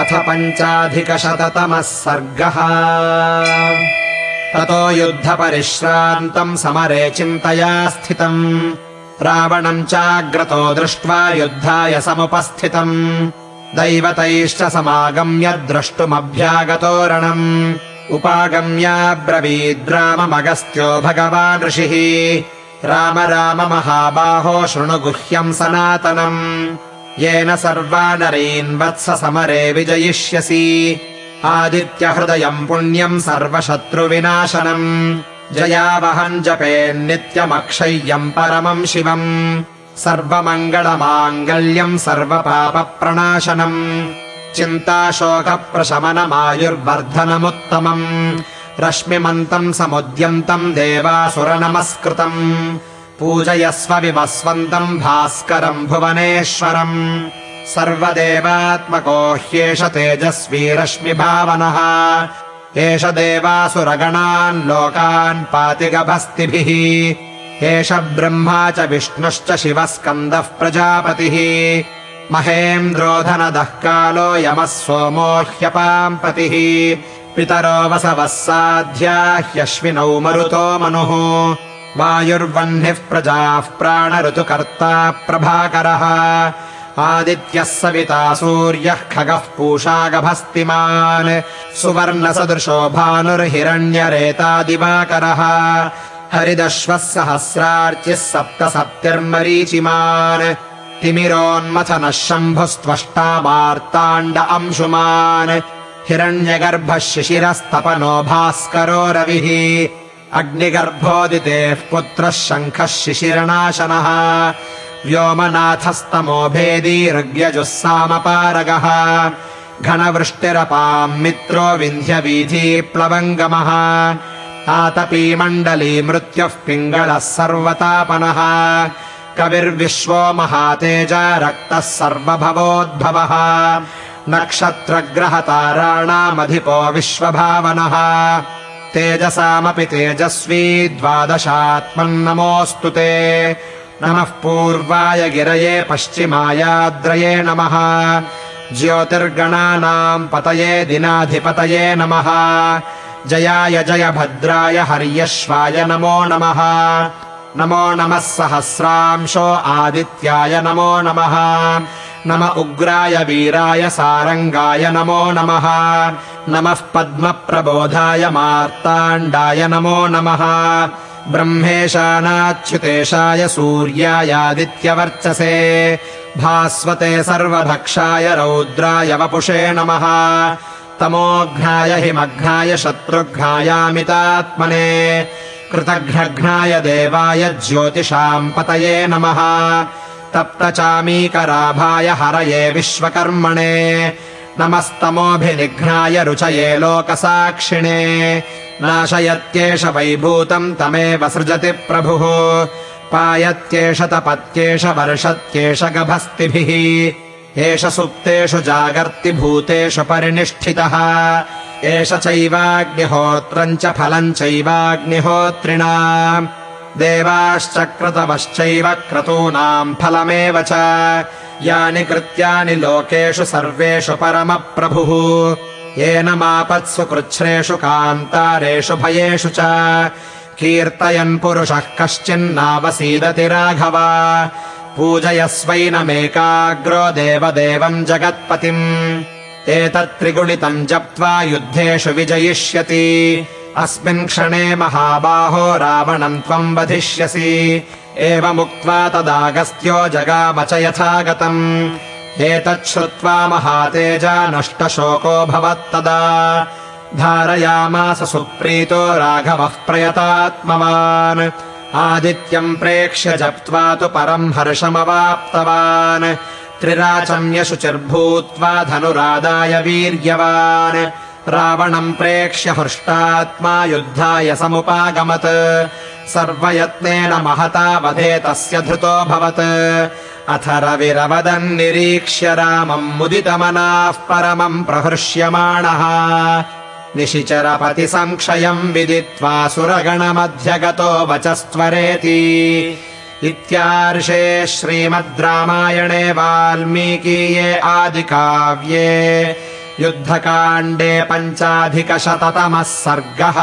अथ पञ्चाधिकशततमः सर्गः। ततो युद्धपरिश्रान्तम् समरे चिन्तया स्थितम्। रावणम् चाग्रतो दृष्ट्वा युद्धाय समुपस्थितम्। दैवतैश्च समागम्य द्रष्टुमभ्यागतोरणम्। उपागम्याब्रवीद्राममगस्त्यो भगवान् ऋषिः। राम राम महाबाहो शृणु गुह्यम् सनातनम् येन वत्स समरे विजयिष्यसि। आदित्यहृदयम् पुण्यम् सर्वशत्रुविनाशनम्। जयावहम् जपेन्नित्यमक्षय्यम् परमम् शिवम्। सर्वमङ्गलमाङ्गल्यम् सर्वपापप्रणाशनम्। चिन्ताशोकप्रशमनमायुर्वर्धनमुत्तमम्। रश्मिमन्तम् समुद्यन्तम् देवासुरनमस्कृतम् पूजयस्व विवस्वन्तम् भास्करम् भुवनेश्वरम्। सर्वदेवात्मको ह्येष तेजस्वी रश्मिभावनः। एष देवासुरगणान् लोकान् पातिगभस्तिभिः। एष ब्रह्मा च विष्णुश्च शिवः स्कन्दः प्रजापतिः महेन्द्रोधनदः कालो यमः सोमो ह्यपाम् पतिः पितरो वसवः साध्या ह्यश्विनौ मरुतो मनुः वायुर्वह्निः प्रजाः प्राणऋतुकर्ता प्रभाकरः। आदित्यः सविता सूर्यः खगः पूषागभस्तिमान् सुवर्णसदृशो भानुर्हिरण्यरेता दिवाकरः हरिदश्वः सहस्रार्चिः सप्त सप्तिर्मरीचिमान् तिमिरोन्मथनः शम्भुस्त्वष्टा मार्ताण्ड अंशुमान्। हिरण्यगर्भः शिशिरस्तपनो भास्करो रविः अग्निगर्भोदितेः पुत्रः शङ्खः शिशिरनाशनः व्योमनाथस्तमो भेदी ऋग्यजुः सामपारगः। घनवृष्टिरपाम् मित्रो विन्ध्यवीथी प्लवङ्गमः। आतपीमण्डली मृत्युः पिङ्गळः सर्वतापनः। कविर्विश्वो महातेजा रक्तः सर्वभवोद्भवः। नक्षत्रग्रहताराणामधिपो विश्वभावनः तेजसामपि तेजस्वी द्वादशात्मन्नमोऽस्तु ते। नमः पूर्वाय गिरये पश्चिमायाद्रये नमः। ज्योतिर्गणानाम् पतये दिनाधिपतये नमः। जयाय जय भद्राय हर्यश्वाय नमो नमः। नमो नमः सहस्रांशो आदित्याय नमो नमः नम उग्राय वीराय सारङ्गाय नमो नमः। नमः पद्मप्रबोधाय मार्ताण्डाय नमो नमः। ब्रह्मेशानाच्युतेशाय सूर्यायादित्यवर्चसे। भास्वते सर्वभक्षाय रौद्राय वपुषे नमः। तमोघ्नाय हिमघ्नाय शत्रुघ्नायामितात्मने। कृतघ्नघ्नाय देवाय ज्योतिषाम् पतये नमः तप्तचामीकराभाय हरये विश्वकर्मणे। नमस्तमोऽभिनिघ्नाय रुचये लोकसाक्षिणे। नाशयत्येष वैभूतम् तमेव सृजति प्रभुः। पायत्येष तपत्येष वर्षत्येष गभस्तिभिः। एष सुप्तेषु जागर्ति भूतेषु परिनिष्ठितः। एष चैवाग्निहोत्रम् च फलम् चैवाग्निहोत्रिणा देवाश्च क्रतवश्चैव क्रतूनाम् फलमेव च। यानि कृत्यानि लोकेषु सर्वेषु परमप्रभुः। येन मापत्सु कृच्छ्रेषु कान्तारेषु भयेषु च। कीर्तयन् पुरुषः कश्चिन्नावसीदति राघव। पूजयस्वैनमेकाग्रो देवदेवम् जगत्पतिम्। एतत्त्रिगुणितम् जप्त्वा युद्धेषु विजयिष्यति अस्मिन् क्षणे महाबाहो रावणम् त्वम् वधिष्यसि। एवमुक्त्वा तदागस्त्यो जगाम च यथा गतम् एतच्छ्रुत्वा महातेजा नष्टशोकोऽभवत्तदा धारयामास सुप्रीतो राघवः प्रयतात्मवान्। आदित्यम् प्रेक्ष्य जप्त्वा तु परम् हर्षमवाप्तवान्। त्रिराचम्यशुचिर्भूत्वा धनुरादाय वीर्यवान् रावणम् प्रेक्ष्य हृष्टात्मा युद्धाय समुपागमत्। सर्वयत्नेन महता वधे तस्य धृतोऽभवत् अथ रविरवदन्निरीक्ष्य रामम् मुदितमनाः परमम् प्रहृष्यमाणः। निशिचरपतिसंक्षयम् विदित्वा सुरगणमध्यगतो वचस्त्वरेति। इत्यार्षे श्रीमद् रामायणे वाल्मीकीये आदिकाव्ये युद्धकाण्डे पञ्चाधिकशततमः सर्गः